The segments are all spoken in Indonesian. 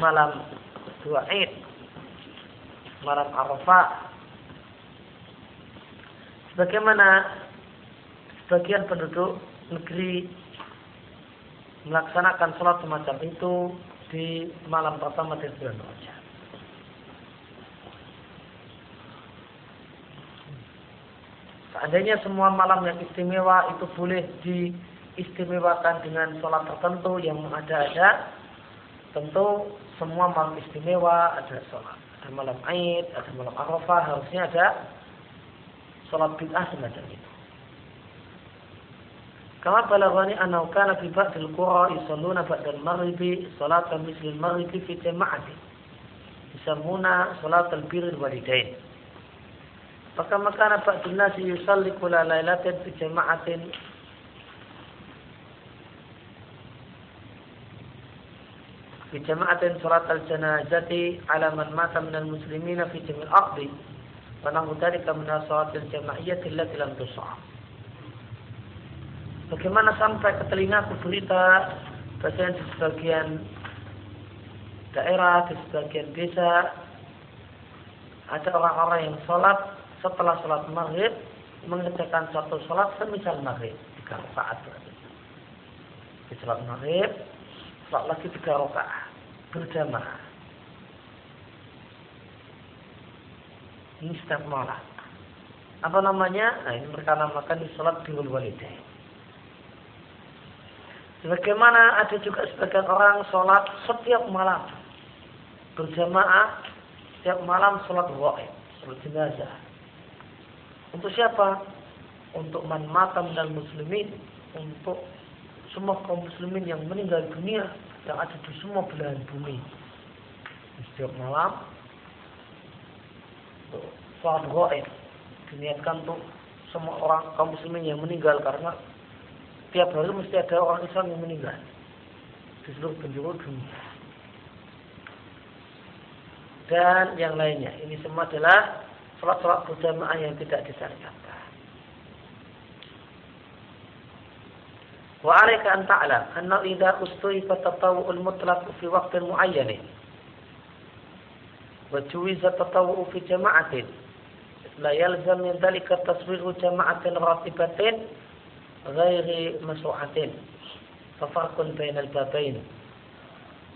malam dua Id, malam Arafah. Sebagaimana sebagian penduduk negeri melaksanakan sholat semacam itu di malam pertama dari bulan Rajab. Seandainya semua malam yang istimewa itu boleh diistimewakan dengan sholat tertentu yang ada-ada, tentu semua malam istimewa ada sholat. Ada malam Aid, ada malam Arafah, harusnya ada sholat bid'ah semacam itu. Kama balaghani annahu kana fi ba'dil qura yusalluna ba'dal maghribi salatan misl al-maghribi fi jama'ati. Yusammuna salat al-birr walidain. Fakama kana ba'dun nasi yusalli kulla lailatin fi jama'atin fi jama'atin salat al-janazati ala man mata minal muslimina fi jami' al-aqdi wa nahu dhalika min salat al-jama'iyyati allati lam tus'a Bagaimana sampai ke telinga berita bahkan di sebagian daerah, di sebagian desa ada orang-orang yang sholat setelah sholat maghrib mengerjakan satu sholat semisal maghrib tiga rakaat. Di sholat maghrib sholat lagi tiga rakaat berjamaah. Ini setiap malam. Apa namanya? Nah ini mereka namakan di sholat bihul walidain. Sebagaimana ada juga sebagian orang sholat setiap malam berjamaah setiap malam sholat wa'id, sholat jenazah. Untuk siapa? Untuk man matam dan muslimin, untuk semua kaum muslimin yang meninggal dunia yang ada di semua belahan bumi. Setiap malam sholat wa'id diniatkan untuk semua orang kaum muslimin yang meninggal karena tiap hari mesti ada orang Islam yang meninggal di seluruh penjuru dunia. Dan yang lainnya. Ini semua adalah sholat-sholat berjamaah yang tidak disyariatkan. وعليك أن تعلم أنه إذا استيف التطوع المطلق في وقت معين وتويز التطوع في جماعة لا يلزم من ذلك تصوير جماعة راتبة غير مشروعة ففرق بين البابين.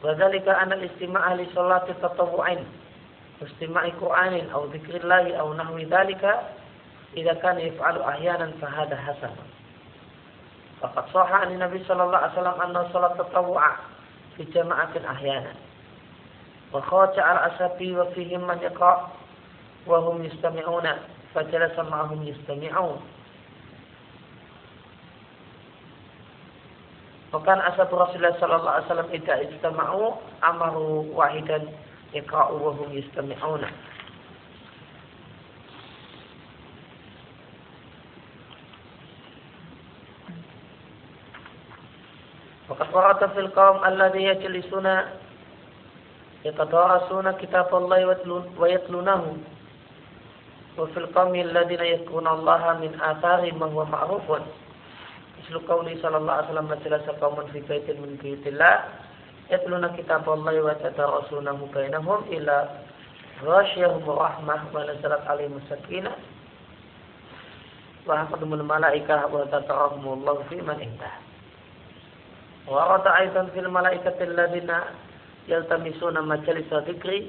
وذلك أن الاستماع لصلاة تطوع واستماع قرآن أو ذكر الله أو نحو ذلك إذا كان يفعل أحيانا فهذا حسن. Faqad soha an Nabi sallallahu alaihi wasallam anna salat tatawu'a fi jama'atin ahyana. Wa khawca al asabi wa fihim man yaqa wa hum yastami'una fajalasa ma'ahum yastami'un. Bukan asab Rasulullah sallallahu alaihi wasallam ida istama'u amaru wahidan yaqa'u wa hum yastami'una. Fakat warata fil qawm alladhi yajlisuna yatadarasuna kitab Allah wa yatlunahu. Wa fil qawmi alladhina yadhkuruna Allah min athari man huwa ma'rufun. Mislu qawli sallallahu alaihi wasallam majalasa qawman fi baitin min buyutillah yatluna kitab Allah wa yatadarasunahu bainahum ila ghasyahum rahmah wa nazalat alaihim sakinah wa hafadhumul malaikah wa tatarahumullahu fi man indah wa rada aidan fil malaikati alladhina yaltamisuna majalisa dhikri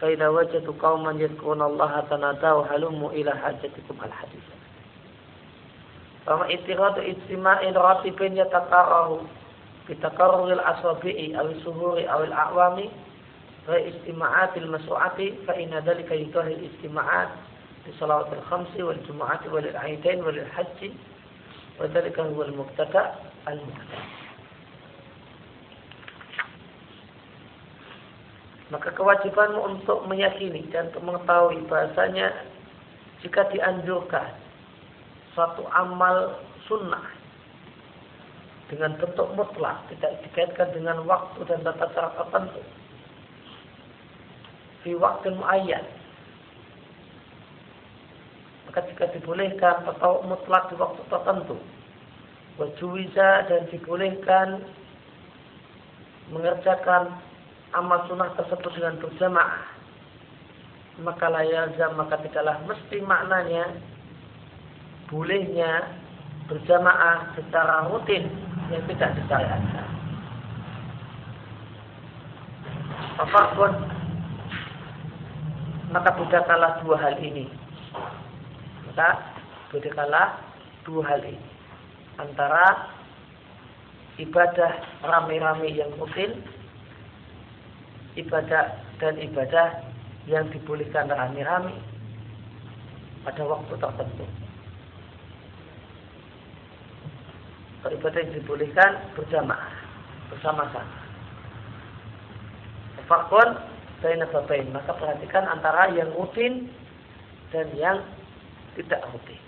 fa idza wajadu qauman yadhkuruna Allah tanadaw halumu ila hajatikum al hadith Kama itiradu istima'in ratibin yatakarahu bitakarruril asabi'i awil suhuri awil a'wami wa istima'atil masu'ati fa inna dhalika yudahil istima'at di salawatil khamsi wal jumu'ati wal aidain wal haji wa dhalika huwa al muqtada al muqtada maka kewajibanmu untuk meyakini dan untuk mengetahui bahasanya jika dianjurkan suatu amal sunnah dengan bentuk mutlak tidak dikaitkan dengan waktu dan tata cara tertentu. Di waktu muayyan maka jika dibolehkan atau mutlak di waktu tertentu wajuwiza dan dibolehkan mengerjakan amal sunnah tersebut dengan berjamaah maka layazam maka tidaklah mesti maknanya bolehnya berjamaah secara rutin yang tidak disyariatkan. pun maka bedakanlah dua hal ini. Maka bedakanlah dua hal ini antara ibadah rame-rame yang rutin ibadah dan ibadah yang dibolehkan rame-rame pada waktu tertentu. Ibadah yang dibolehkan berjamaah bersama-sama. Fakon baina babain. Maka perhatikan antara yang rutin dan yang tidak rutin.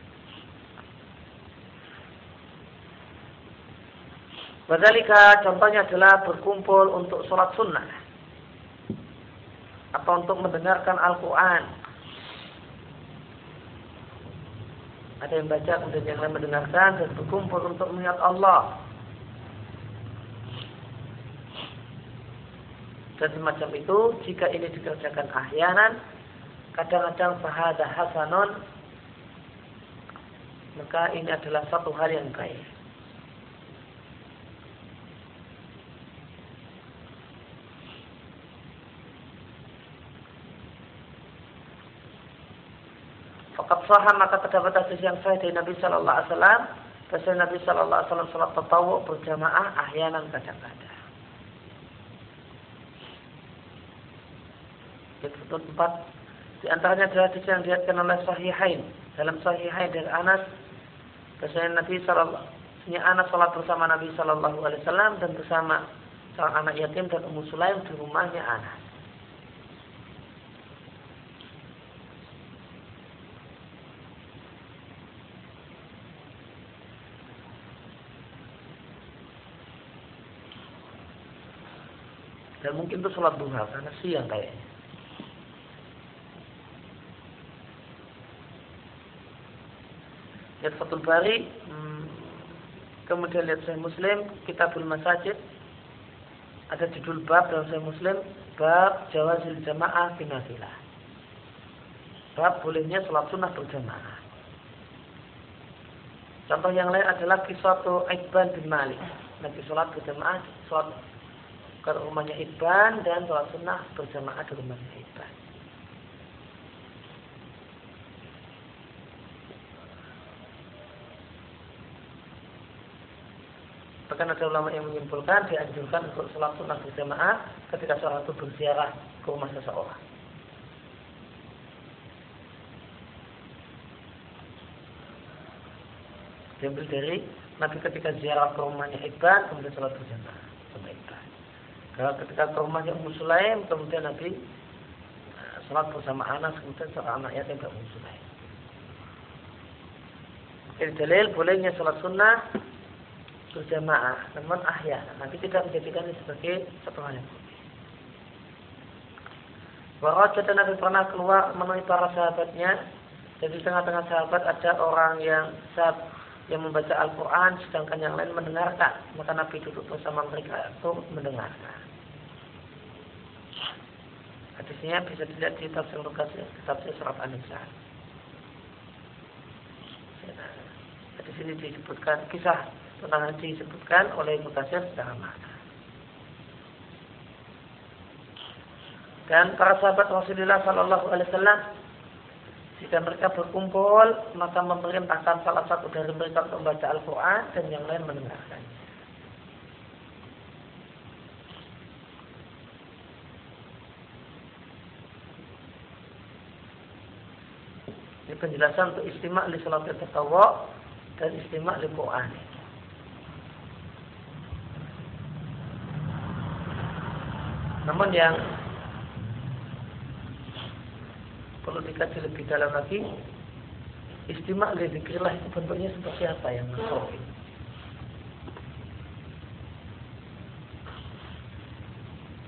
Badalika contohnya adalah berkumpul untuk sholat sunnah atau untuk mendengarkan Al-Quran. Ada yang baca kemudian yang lain mendengarkan dan berkumpul untuk melihat Allah. Dan semacam itu jika ini dikerjakan ahyanan kadang-kadang fahada hasanon maka ini adalah satu hal yang baik. Fakat saham maka terdapat hadis yang sahih dari Nabi Shallallahu Alaihi Wasallam. Bahasa Nabi Shallallahu Alaihi Wasallam salat tatawu berjamaah ahyanan kadang-kadang. Itu empat di antaranya adalah hadis yang dilihatkan oleh Sahihain dalam Sahihain dari Anas. Bahasa Nabi Shallallahu Anas salat bersama Nabi Shallallahu Alaihi Wasallam dan bersama seorang anak yatim dan Ummu Sulaim di rumahnya Anas. Dan mungkin itu sholat duha karena siang kayaknya. Lihat Fatul Bari, hmm, kemudian lihat saya Muslim, Kitabul Masajid, ada judul bab dalam saya Muslim, bab jawazil jamaah finafilah. Bab bolehnya sholat sunnah berjamaah. Contoh yang lain adalah kisah Iqban bin Malik. Nabi sholat berjamaah, sholat ke rumahnya Ibn dan sholat sunnah berjamaah di rumahnya Ibn. Bahkan ada ulama yang menyimpulkan dianjurkan untuk sholat sunnah berjamaah ketika sholat itu berziarah ke rumah seseorang. Diambil dari Nabi ketika ziarah ke rumahnya Ibn kemudian sholat berjamaah. Kalau ketika ke rumahnya Ummu Sulaim, kemudian Nabi eh, sholat bersama anak, kemudian seorang anak yatim ke Ummu Sulaim. Jadi dalil bolehnya sholat sunnah berjamaah, namun ahya. Nanti tidak menjadikan ini sebagai satu hal yang Waraja dan Nabi pernah keluar menemui para sahabatnya. Jadi tengah-tengah sahabat ada orang yang saat yang membaca Al-Quran sedangkan yang lain mendengarkan. Maka Nabi duduk bersama mereka untuk mendengarkan. Hadisnya bisa dilihat di tafsir Lukasir, tafsir surat An-Nisa. Hadis ini disebutkan kisah tentang haji disebutkan oleh Mukasir secara makna. Dan para sahabat Rasulullah Sallallahu Alaihi Wasallam jika mereka berkumpul maka memerintahkan salah satu dari mereka untuk membaca Al-Quran dan yang lain mendengarkan. Ini penjelasan untuk istimak li salat tatawwu dan istimak li Quran. Namun yang perlu dikaji lebih dalam lagi istimak li zikrillah itu bentuknya seperti apa yang sahih.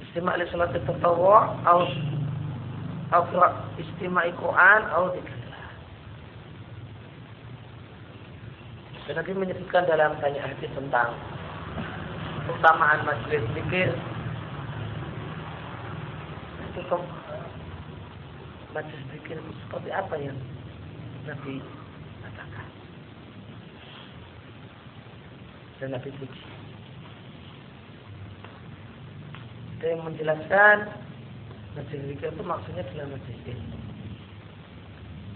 Istimak li salat tatawwu atau atau istimak Quran atau zikr. Dan Nabi menyebutkan dalam banyak hadis tentang keutamaan majelis zikir hukum majlis zikir seperti apa yang Nabi katakan dan Nabi puji. Ada yang menjelaskan majlis zikir itu maksudnya adalah majlis ilmu.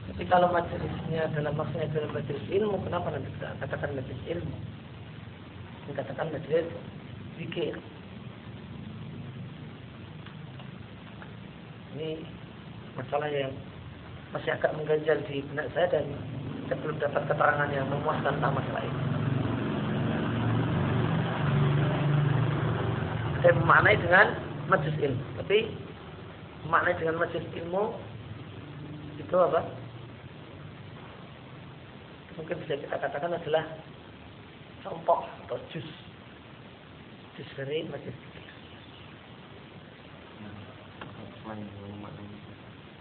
Tapi kalau majelisnya dalam maksudnya dalam majelis ilmu, kenapa nanti tidak katakan majelis ilmu? Dikatakan majelis zikir. Ini masalah yang masih agak mengganjal di benak saya dan saya belum dapat keterangan yang memuaskan tentang masalah ini. Saya memaknai dengan majlis ilmu, tapi memaknai dengan majlis ilmu itu apa? Mungkin bisa kita katakan adalah contoh atau jus jus dari majlis zikir.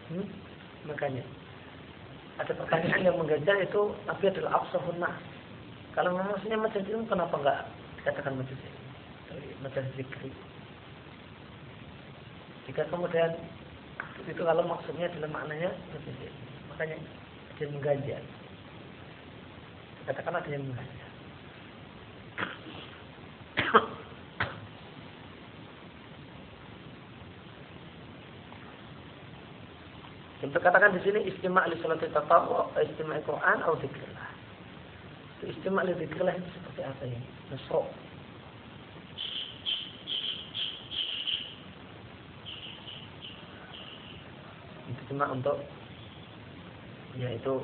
Hmm? Makanya ada pertanyaan yang mengganjal itu Nabi adalah absahun. Kalau maksudnya macam itu kenapa enggak dikatakan majlis majlis zikri? Jika kemudian itu kalau maksudnya adalah maknanya majlis makanya dia mengganjal. Katakan ada yang mengganjal. Untuk katakan di sini istimak li salat tatawwu, istimak Quran atau zikrillah. Itu istimak li zikrillah itu seperti apa ini? Nasro. Itu cuma untuk yaitu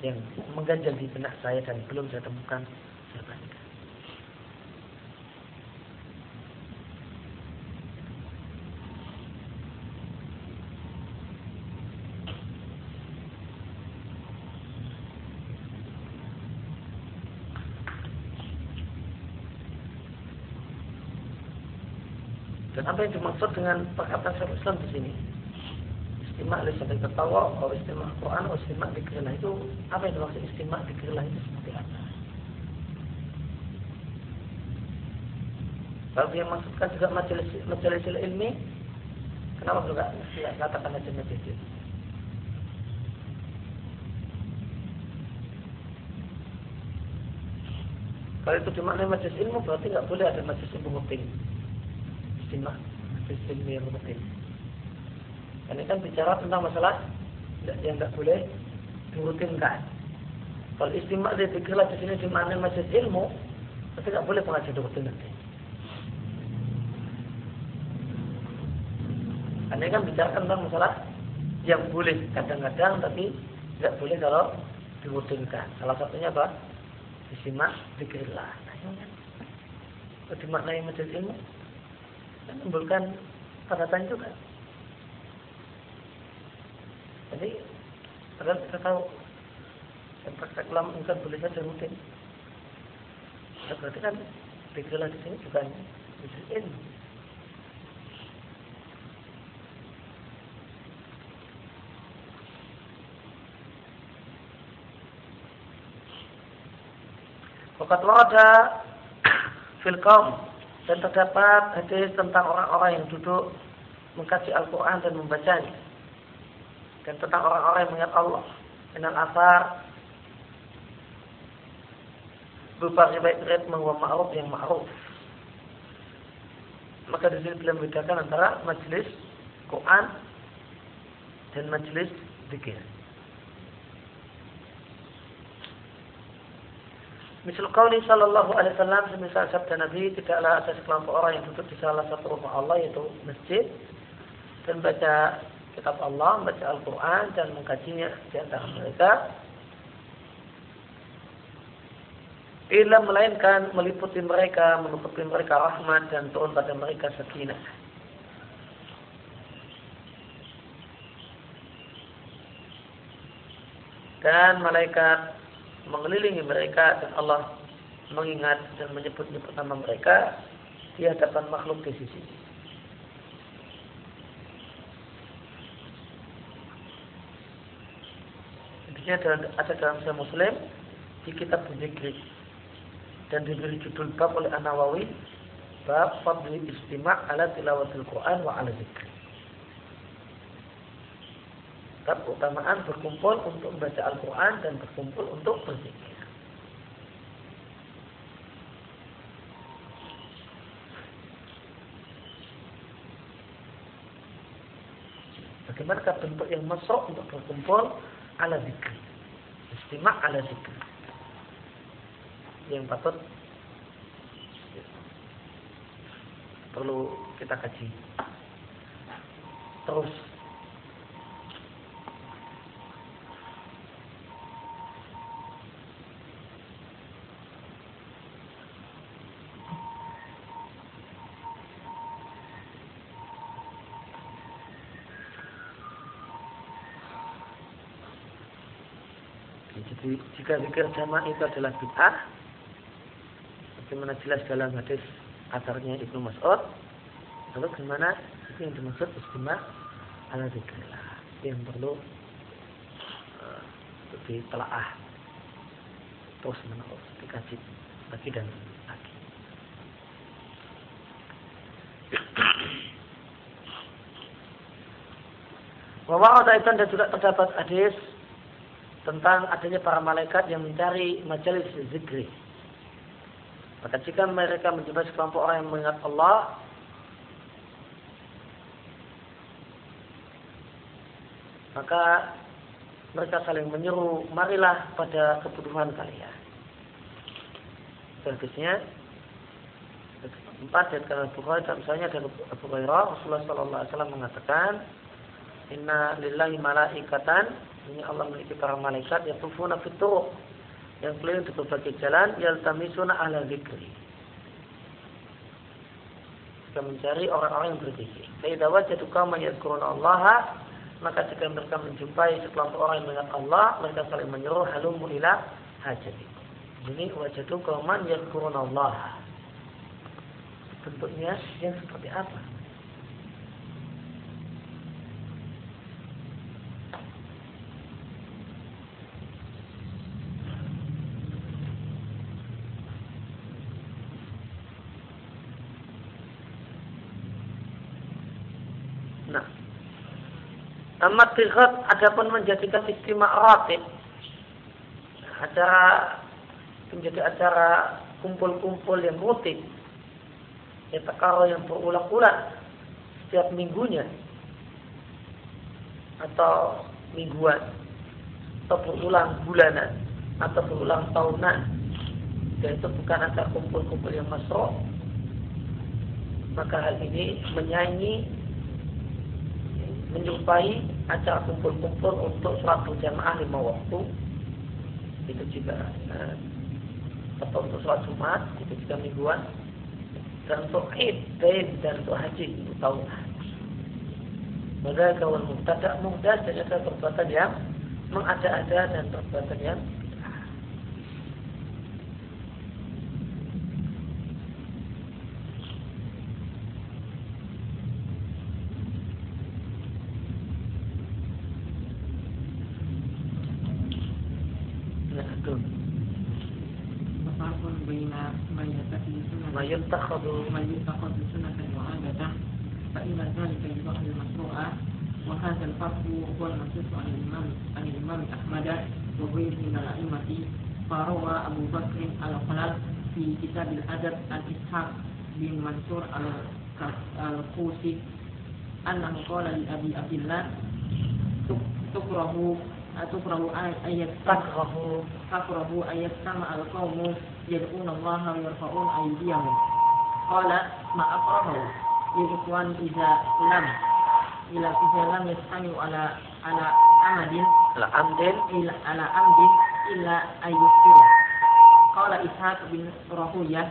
yang mengganjal di benak saya dan belum saya temukan jawabannya. Apa yang dimaksud dengan perkataan Syekh Islam di sini? Istimak li sampai ketawa, atau istimak Quran, atau istimak dikirilah itu apa yang dimaksud istimak dikirilah itu seperti apa? Kalau dia maksudkan juga majelis majelis ilmi, kenapa juga tidak katakan majelis majelis Kalau itu cuma majelis ilmu berarti nggak boleh ada majelis ilmu rutin istimewa istimewa rutin. Ini kan bicara tentang masalah yang tidak boleh dirutinkan. Kalau istimewa dia pikirlah di sini di mana masjid ilmu, tapi tidak boleh pengajian rutin nanti. Ini kan bicara tentang masalah yang boleh kadang-kadang tapi tidak boleh kalau dirutinkan. Salah satunya apa? Disimak dikirlah. Nah, kan. Dimaknai masjid ilmu menimbulkan tanya juga. Jadi, padahal kita tahu yang praktek lama bukan boleh saja mungkin. Ya, berarti kan pikiran di sini bukan ilmu. Fakat warada fil kaum dan terdapat hadis tentang orang-orang yang duduk mengkaji Al-Quran dan membacanya. Dan tentang orang-orang yang mengingat Allah. Dengan asar berupa riwayat bahwa ma'ruf yang ma'ruf. Maka di sini beliau membedakan antara majelis Quran dan majelis zikir. Misal qauli sallallahu alaihi wasallam semisal sabda Nabi tidaklah ada sekelompok orang yang duduk di salah satu rumah Allah yaitu masjid dan baca kitab Allah, baca Al-Quran dan mengkajinya di antara mereka. Ila melainkan meliputi mereka, menutupi mereka rahmat dan turun pada mereka sakinah. Dan malaikat mengelilingi mereka dan Allah mengingat dan menyebut-nyebut nama mereka di hadapan makhluk di sisi. Intinya ada dalam saya Muslim di kitab Zikri dan diberi judul bab oleh An-Nawawi bab fadli istima' ala tilawatil Quran wa ala zikri. Keutamaan berkumpul untuk membaca Al-Quran dan berkumpul untuk berzikir. Bagaimana bentuk yang masuk untuk berkumpul ala zikri. Istimak ala zikri. Yang patut perlu kita kaji. Terus Jadi jika zikir jamaah itu adalah bid'ah, bagaimana jelas dalam hadis asarnya Ibnu Mas'ud, lalu bagaimana itu yang dimaksud istimewa ala zikrillah yang perlu uh, ditelaah terus menerus dikaji lagi dan lagi. Itu dan juga terdapat hadis tentang adanya para malaikat yang mencari majelis zikri. Maka jika mereka menjumpai sekelompok orang yang mengingat Allah, maka mereka saling menyeru, marilah pada kebutuhan kalian. Selanjutnya, empat dan karena Bukhari misalnya dari Hurairah Rasulullah Sallallahu Alaihi Wasallam mengatakan Inna lillahi malaikatan ini Allah memiliki para malaikat yang tufuna fitur yang keliling di berbagai jalan yaltamisuna ahla zikri. Kita mencari orang-orang yang berzikir. Faidah wajadu qauman yadhkuruna Allah maka jika mereka menjumpai sekelompok orang yang mengingat Allah, mereka saling menyuruh halumu ila hajati. Ini wajadu qauman yadhkuruna Allah. Bentuknya yang seperti apa? Amat ada adapun menjadikan istimewa ratib acara menjadi acara kumpul-kumpul yang rutin ya takaro yang berulang-ulang setiap minggunya atau mingguan atau berulang bulanan atau berulang tahunan. Dan itu bukan acara kumpul-kumpul yang masuk maka hal ini menyanyi menjumpai acara kumpul-kumpul untuk sholat berjamaah lima waktu. Itu juga eh, atau untuk sholat Jumat itu juga mingguan. Dan untuk Id dan untuk haji untuk tahunan maka kawan mubtada muhdas dan ada perbuatan yang mengada-ada dan perbuatan yang يتخذ ما يتخذ سنة وعادة فإن ذلك يبقى المشروع. وهذا الفرق هو المنصوص عن الإمام عن الإمام أحمد وغيره من الأئمة. فروى أبو بكر الخلال في كتاب الأدب عن إسحاق بن منصور القوسي أنه قال لأبي عبد الله تكره تكره أن تكره. تكره أن يجتمع القوم يدعون الله ويرفعون أيديهم قال ما أكرهه للإخوان إذا لم إلى إذا لم يجتمعوا على على عمد على عمد إلى على عمد إلا أن يكفروا قال إسحاق بن راهوية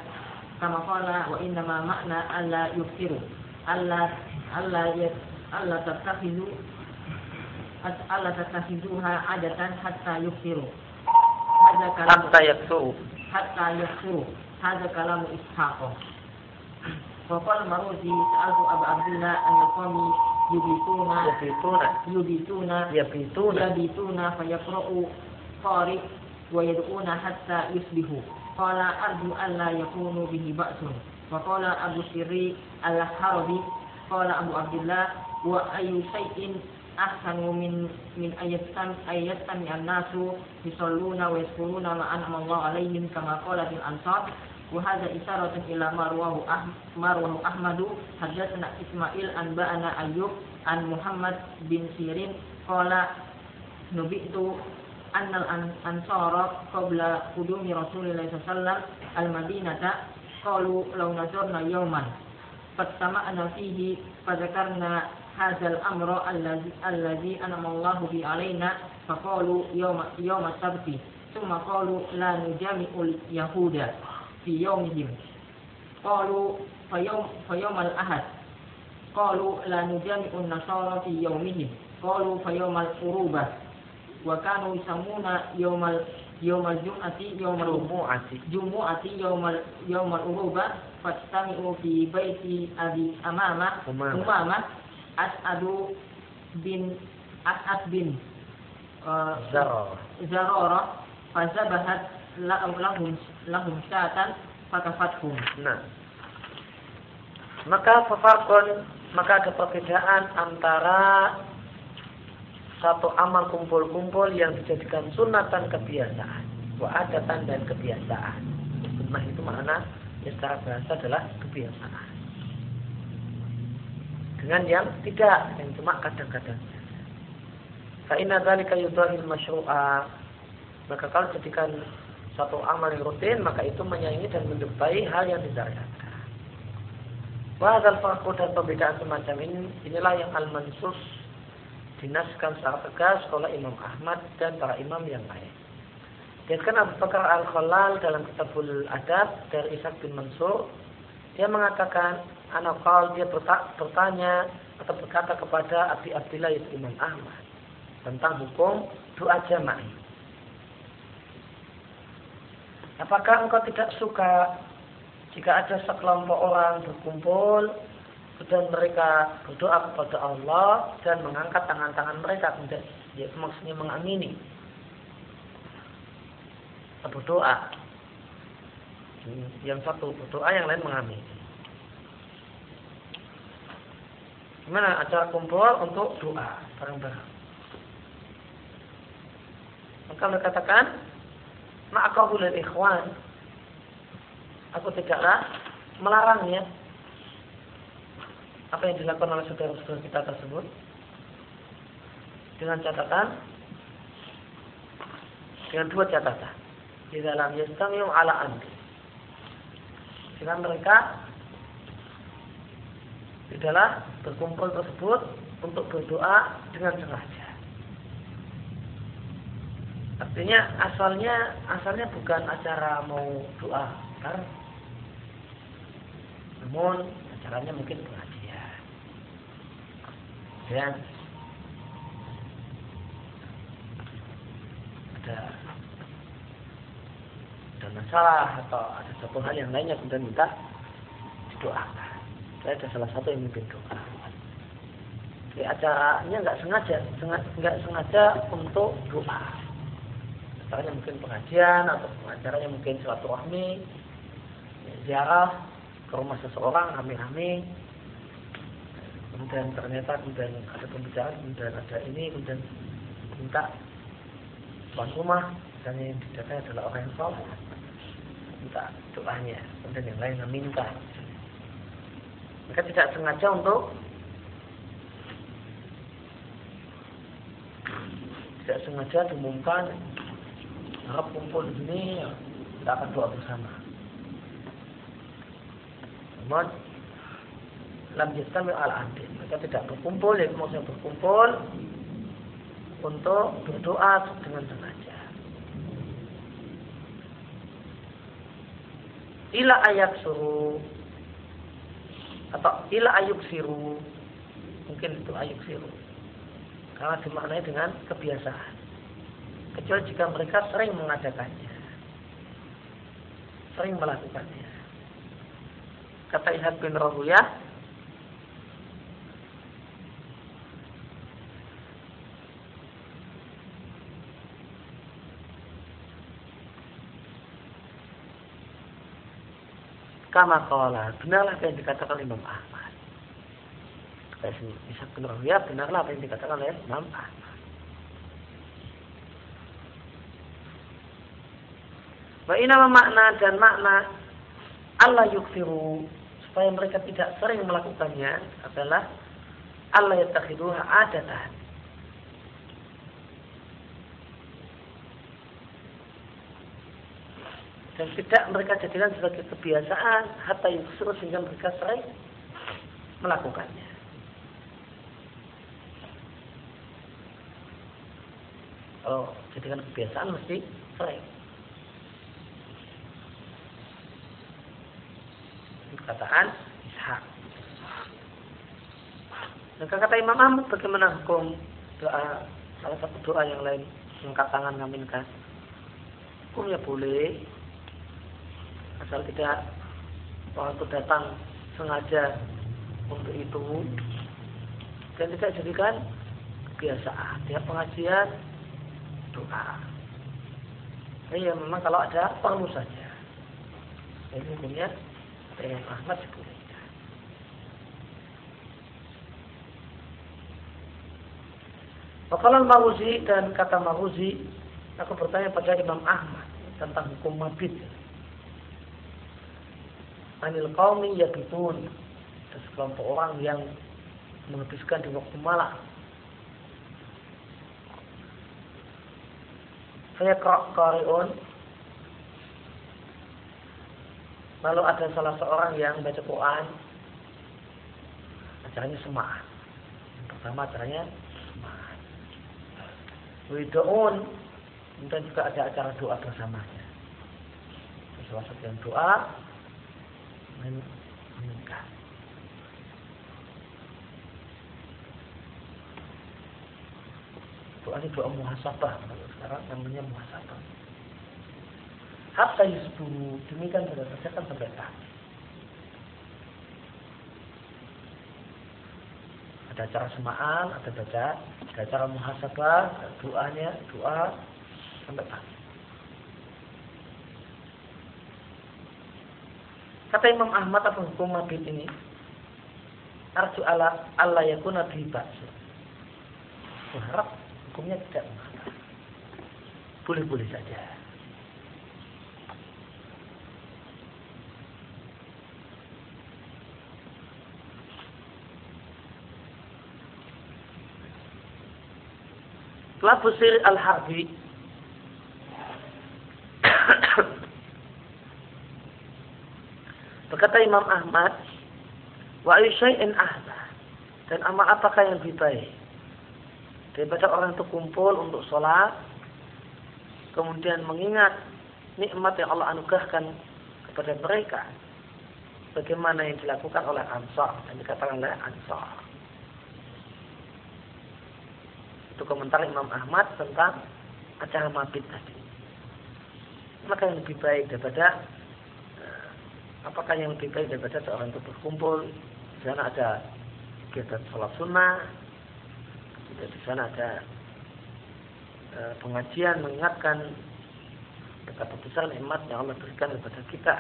كما قال وإنما معنى ألا يكفروا ألا ألا ألا تتخذوا ألا تتخذوها عادة حتى يكفروا هذا كلام حتى يكفروا حتى يكفروا هذا كلام إسحاق. وقال المروزي سألت أبا عبد الله أن القوم يبيتون يبيتون. يبيتون. يبيتون. يبيتون فيقرأ قارئ ويدعون حتى يصبحوا. قال أرجو ألا يكون به بأس. وقال أبو السري الحربي قال أبو عبد الله وأي شيء ahsanu min min ayatan ayatan yang nasu yusalluna wa yaskuruna ma an'ama Allah alaihim kama qala fil ansar wa hadha isaratun ila marwahu ah marwahu ahmadu. Hadatsana ismail an ba'ana ayyub an muhammad bin sirin. Qala nubitu annal ansara qabla qudumi rasulillah sallallahu alaihi wasallam al madinata qalu law nazarna yawman fattama'na fihi fadzakarna هذا الأمر الذي الذي أنعم الله به علينا فقالوا يوم يوم السبت. ثم قالوا لا نجامع اليهود في يومهم. قالوا فيوم فيوم الأحد. قالوا لا نجامع النصارى في يومهم. قالوا فيوم القروبة وكانوا يسمون يوم يوم الجمعة يوم الجمعة جمعة. يوم يوم القروبة فاجتمعوا في بيت أبي أمامة. أمامة. As'adu bin as'ad bin uh, zarara fazabahat la- lahum lahum syatan fakafathum Nah. Maka fafarkun, maka ada perbedaan antara satu amal kumpul-kumpul yang dijadikan sunatan kebiasaan, wa adatan dan kebiasaan. Sunnah itu makna ya secara bahasa adalah kebiasaan. Dengan yang tidak, yang cuma kadang-kadang. Fa inna dzalika yudahil masyru'a. Maka kalau jadikan satu amal yang rutin, maka itu menyaingi dan menjumpai hal yang disyariatkan. Wahadal farqu dan perbedaan semacam ini, inilah yang al-mansus dinaskan secara tegas oleh Imam Ahmad dan para imam yang lain. Diatkan Abu Bakar Al-Khalal dalam kitabul adab dari Ishaq bin Mansur, dia mengatakan, Anakal dia berta- bertanya atau berkata kepada Abi Abdillah yaitu Imam Ahmad tentang hukum doa jama'i. Apakah engkau tidak suka jika ada sekelompok orang berkumpul dan mereka berdoa kepada Allah dan mengangkat tangan-tangan mereka kemudian yaitu maksudnya mengamini? Berdoa. Yang satu berdoa yang lain mengamini gimana? Acara kumpul untuk doa bareng-bareng. Maka mereka katakan ma'akahu lil ikhwan. Aku tidaklah melarangnya apa yang dilakukan oleh saudara-saudara kita tersebut. Dengan catatan dengan dua catatan. Di dalam yastamiu ala anti jika mereka tidaklah berkumpul tersebut untuk berdoa dengan sengaja. Artinya asalnya asalnya bukan acara mau doa bareng namun acaranya mungkin pengajian. Dan ada ada masalah atau ada satu hal yang lainnya kemudian minta didoakan saya ada salah satu yang mimpin doa jadi acaranya nggak sengaja nggak sengaja untuk doa. Acaranya mungkin pengajian atau acaranya mungkin silaturahmi ziarah ke rumah seseorang rame-rame. Kemudian ternyata kemudian ada pembicaraan kemudian ada ini kemudian minta tuan rumah dan yang didatangnya adalah orang yang soleh minta doanya. Kemudian yang lain meminta mereka tidak sengaja untuk tidak sengaja diumumkan harap kumpul di sini kita akan doa bersama. Namun lam al adil mereka tidak berkumpul ya maksudnya berkumpul untuk berdoa dengan sengaja. Ila ayat suruh atau ila ayuk siru. Mungkin itu ayuk siru. Karena dimaknai dengan kebiasaan. Kecuali jika mereka sering mengadakannya. Sering melakukannya. Kata Ihad bin Rahuyah Kama kala, benarlah apa yang dikatakan Imam Ahmad. Bisa benar ya benarlah apa yang dikatakan oleh Imam Ahmad. Wa ina makna dan makna Allah yukfiru supaya mereka tidak sering melakukannya adalah Allah yatakhiduha adatan. Dan tidak mereka jadikan sebagai kebiasaan hatta yukfiru sehingga mereka sering melakukannya. Kalau jadikan kebiasaan mesti sering. perkataan Ishak. Maka kata Imam Ahmad bagaimana hukum doa salah satu doa yang lain mengangkat tangan ngaminkan? Hukumnya boleh asal tidak waktu datang sengaja untuk itu dan tidak jadikan kebiasaan tiap pengajian doa. Ya memang kalau ada perlu saja. Ini hukumnya Imam Ahmad sebenarnya. Wakalan Maruzi dan kata Maruzi, aku bertanya pada Imam Ahmad tentang hukum mabit. Anil kaumi yabitun. Ada sekelompok orang yang menghabiskan di waktu malam. Saya kariun Lalu ada salah seorang yang baca Quran. Acaranya semangat. Pertama acaranya semangat. Widoon. Kemudian juga ada acara doa bersamanya. Salah yang doa. Menikah. Doa ini doa muhasabah. Sekarang namanya muhasabah hatta yusburu demikian pada kerjakan sampai pagi. Ada cara semaan, ada baca, ada cara muhasabah, doanya, doa sampai pagi. Kata Imam Ahmad apa hukum mabit ini? Arju ala Allah yakuna bi bakso. Berharap hukumnya tidak. Boleh-boleh saja. Telah Busir Al-Harbi Berkata Imam Ahmad, wa syai'in ahda. Dan amal apakah yang lebih baik? Daripada orang itu kumpul untuk sholat, kemudian mengingat nikmat yang Allah anugerahkan kepada mereka. Bagaimana yang dilakukan oleh Ansar dan dikatakan oleh Ansar. Itu komentar Imam Ahmad tentang acara mabit tadi. Maka yang lebih baik daripada apakah yang lebih baik daripada seorang itu berkumpul? Di sana ada kegiatan sholat sunnah. Di sana ada e, pengajian mengingatkan betapa besar nikmat yang Allah berikan kepada kita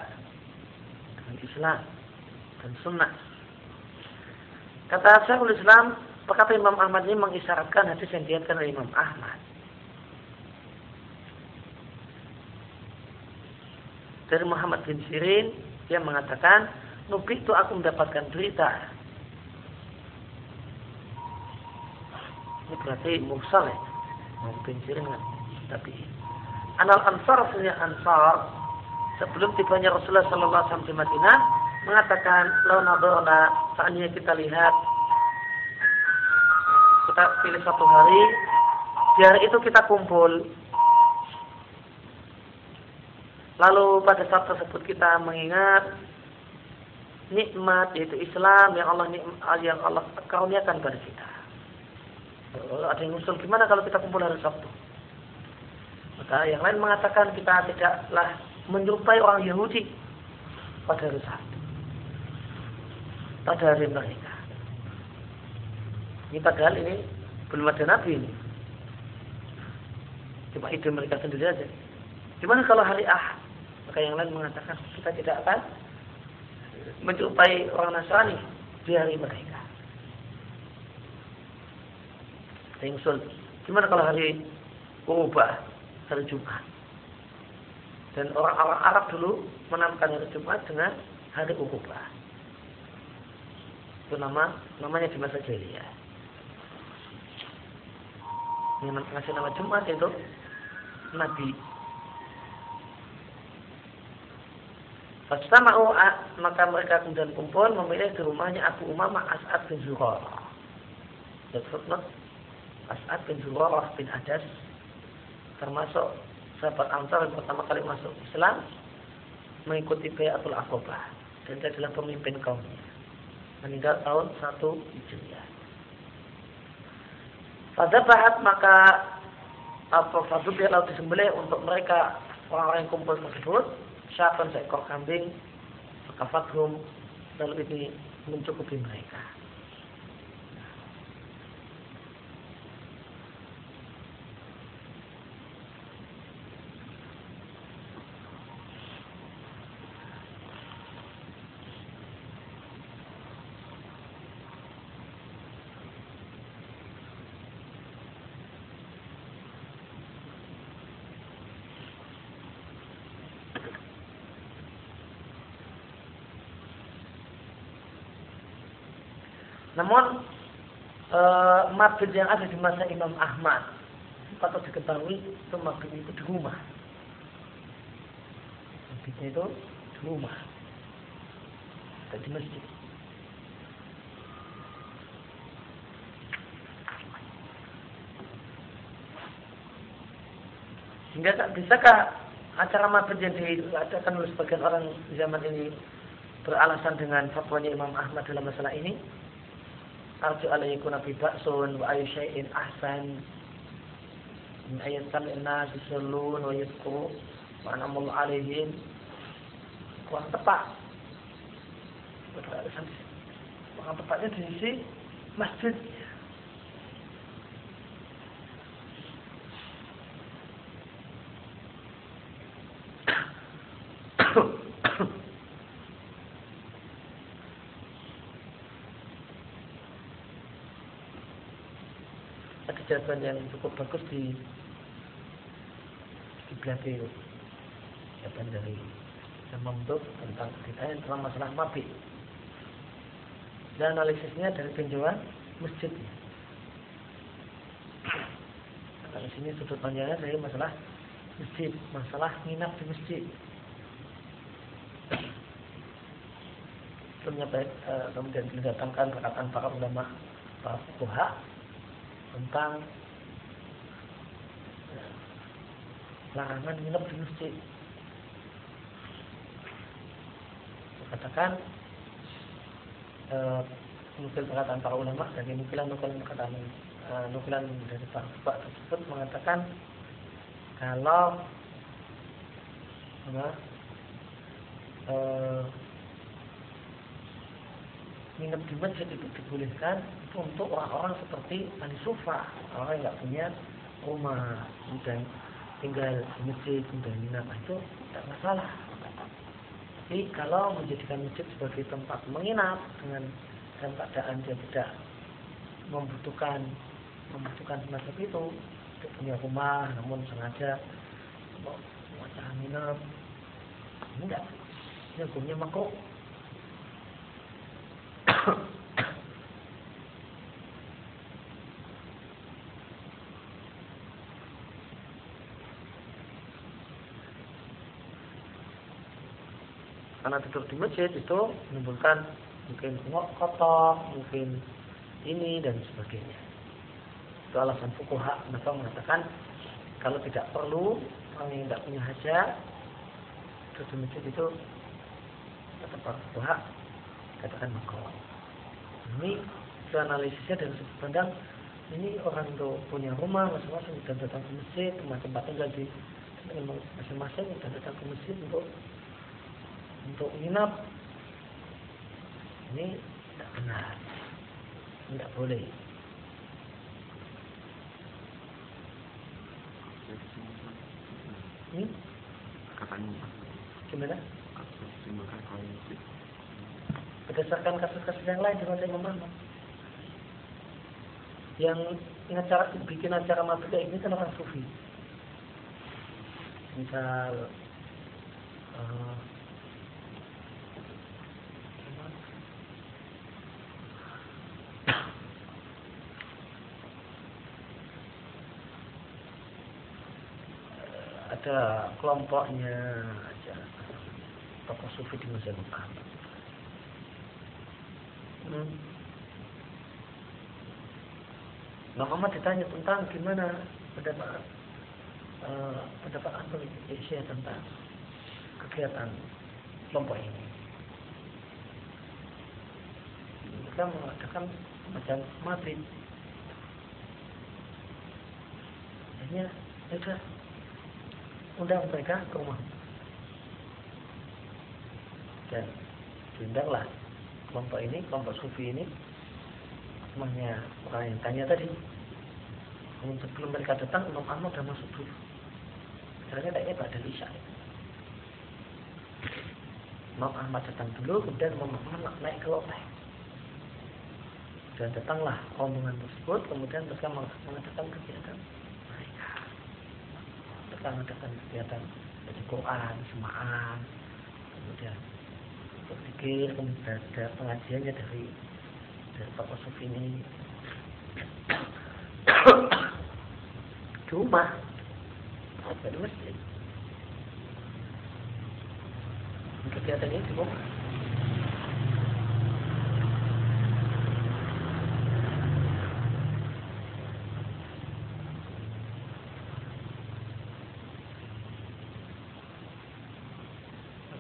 dengan Islam dan sunnah. Kata Syekhul Islam Berkata Imam Ahmad ini mengisyaratkan hadis yang diatkan oleh Imam Ahmad. Dari Muhammad bin Sirin, dia mengatakan, Nubi itu aku mendapatkan berita. Ini berarti mursal ya. Sirin kan. Tapi Anal Ansar punya Ansar sebelum tibanya Rasulullah Sallallahu Alaihi Wasallam di Madinah mengatakan, "Lau nadorna saatnya kita lihat kita pilih satu hari di hari itu kita kumpul lalu pada saat tersebut kita mengingat nikmat yaitu Islam yang Allah yang Allah karuniakan pada kita lalu ada yang usul gimana kalau kita kumpul hari Sabtu maka yang lain mengatakan kita tidaklah menyerupai orang Yahudi pada hari Sabtu pada hari mereka ini padahal ini belum ada nabi ini. Cuma ide mereka sendiri saja. Gimana kalau hari Ahad? Maka yang lain mengatakan kita tidak akan menjumpai orang Nasrani di hari mereka. Tingsul. Gimana kalau hari Urubah, hari Jumat? Dan orang-orang Arab dulu menamakan hari Jumat dengan hari Urubah. Itu nama namanya di masa jahiliyah. Yang ngasih nama Jumat itu Nabi. Fastama'u maka mereka kemudian kumpul memilih di rumahnya Abu Umamah As'ad bin Zurarah. Dan footnote As'ad bin Zurarah bin Adas termasuk sahabat Ansar yang pertama kali masuk Islam mengikuti Bayatul Aqabah dan dia adalah pemimpin kaumnya. Meninggal tahun 1 Hijriah. Pada bahat maka apa dia lalu disembelih untuk mereka orang-orang yang kumpul tersebut syatan seekor kambing fakafathum lalu ini mencukupi mereka. Namun e, mabit yang ada di masa Imam Ahmad patut diketahui itu mabit itu di rumah. Mabitnya itu di rumah, tidak di masjid. Sehingga tak bisakah acara mabit yang diadakan oleh sebagian orang zaman ini beralasan dengan fatwanya Imam Ahmad dalam masalah ini fi ba'sun wa ayu syai'in ahsan min ayat sami'in nas yusallun wa yadhkuru wa anamul alaihim kurang tepat kurang tepatnya di sisi masjid jawaban yang cukup bagus di di belakang jawaban dari yang membentuk tentang ditanya tentang masalah mabik dan analisisnya dari tinjauan masjid. Kalau sini sudut pandangnya dari masalah masjid, masalah nginap di masjid. Eh, kemudian didatangkan perkataan para ulama para fuqaha tentang larangan nginep di masjid. Katakan e, nukil perkataan para ulama dan nukilan nukilan perkataan e, nukilan dari para ulama tersebut mengatakan kalau apa, e, nginep di masjid itu dibolehkan untuk orang-orang seperti ahli sufa orang yang nggak punya rumah dan tinggal di masjid dan nginap itu tidak masalah. Tapi kalau menjadikan masjid sebagai tempat menginap dengan dalam keadaan dia tidak membutuhkan membutuhkan semacam itu tidak punya rumah namun sengaja mau wacana nginap enggak. Ini hukumnya makruh karena tidur di masjid itu menimbulkan mungkin kotor, mungkin ini dan sebagainya. Itu alasan fukuha mereka mengatakan kalau tidak perlu yang tidak punya hajat tidur di masjid itu tetap fukuha katakan makhluk. Ini analisisnya dari sudut pandang ini orang itu punya rumah masing-masing dan datang ke masjid, rumah tempat tinggal di masing-masing dan datang ke masjid untuk untuk nginap. Ini tidak benar tidak boleh. Hmm? gimana berdasarkan kasus-kasus yang lain dengan Imam Ahmad yang acara bikin acara kayak ini kan orang sufi misal uh, ada kelompoknya aja tokoh sufi di Mesir Mekah. Hmm. Nah, Muhammad ditanya tentang gimana pendapat uh, pendapat Antum Asia tentang kegiatan kelompok ini. Mereka mengadakan macam mati. Akhirnya, mereka undang mereka ke rumah dan diundanglah kelompok ini kelompok sufi ini rumahnya orang yang tanya tadi. Sebelum mereka datang Imam Ahmad sudah masuk dulu. Caranya kayaknya pada Isya. Imam Ahmad datang dulu kemudian Imam Ahmad naik ke loteng dan datanglah rombongan tersebut kemudian mereka mengadakan kegiatan kita mengadakan kegiatan baca Quran, semaan, kemudian berpikir, kemudian ada pengajiannya dari dari Pak Yusuf ini di rumah dari masjid. Kegiatan ini di rumah.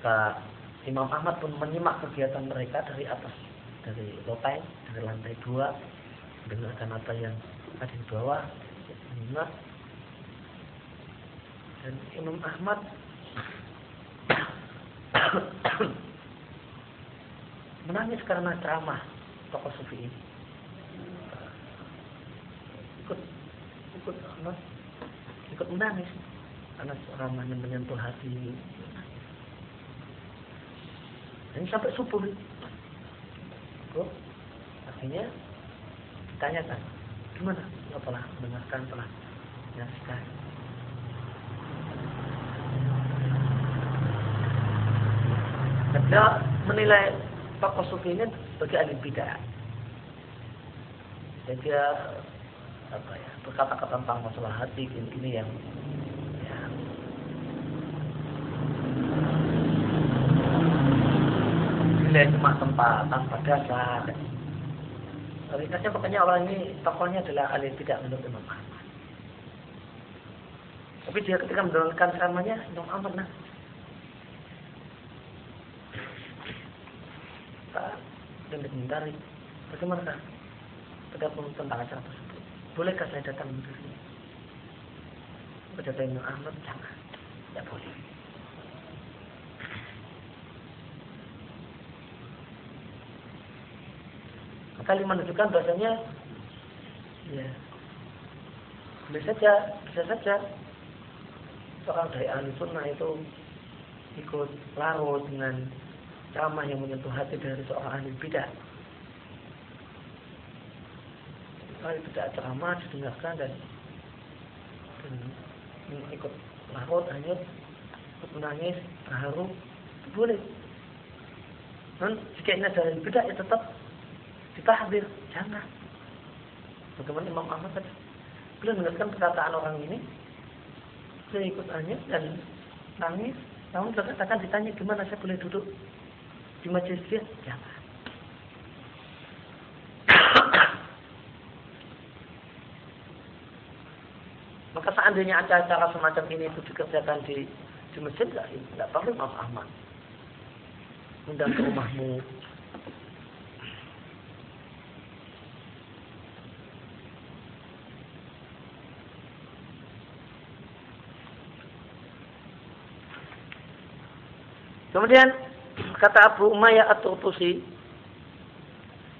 maka Imam Ahmad pun menyimak kegiatan mereka dari atas dari loteng dari lantai dua dengarkan apa yang ada di bawah menyimak. Dan Imam Ahmad menangis karena ceramah tokoh sufi ini. Ikut ikut ikut menangis karena ceramahnya menyentuh hati ini sampai subuh. Tuh. Akhirnya ditanyakan, gimana? Setelah mendengarkan, telah menyaksikan. Dia menilai tokoh sufi ini sebagai ahli bidah. Dan dia apa ya berkata-kata tentang masalah hati ini, ini yang nilai cuma tempat tanpa dasar. Ringkasnya pokoknya orang ini tokohnya adalah ahli tidak menurut Imam Ahmad. Tapi dia ketika mendengarkan ceramahnya Imam Ahmad nah. Dan dikomentari bagaimana? Tergabung tentang acara tersebut. Bolehkah saya datang sini? Kata Imam Ahmad, jangan. Tidak boleh. Sekali menunjukkan bahasanya ya boleh saja bisa saja. Seorang dari ahli sunnah itu ikut larut dengan ceramah yang menyentuh hati dari seorang ahli bidah. Ahli bidah ceramah didengarkan dan, dan ikut larut hanyut ikut menangis terharu boleh. Dan jika ini adalah bidah ya tetap ditahdir jangan. Bagaimana Imam Ahmad tadi? Beliau mendengarkan perkataan orang ini. Beliau ikut nangis dan nangis. Namun beliau katakan ditanya gimana saya boleh duduk di majelis dia? Jangan. Maka seandainya acara-acara semacam ini itu dikerjakan di di masjid tidak perlu Imam Ahmad. Undang ke rumahmu Kemudian kata Abu Umayyah At-Turtusi,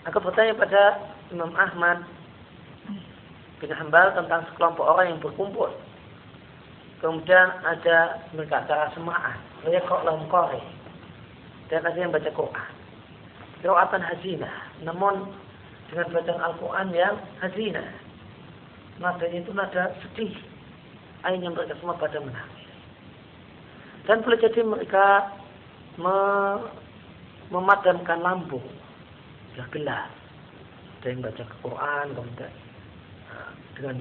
aku bertanya pada Imam Ahmad bin Hambal tentang sekelompok orang yang berkumpul. Kemudian ada mereka acara semaah, mereka kok lengkori. Dan ada yang baca Quran. Qira'atan hazina, namun dengan bacaan Al-Quran yang hazina. nadanya itu nada sedih. Akhirnya mereka semua pada menangis. Dan boleh jadi mereka me memadamkan lampu. Ya gelap. Ada yang baca Quran, kemudian nah, dengan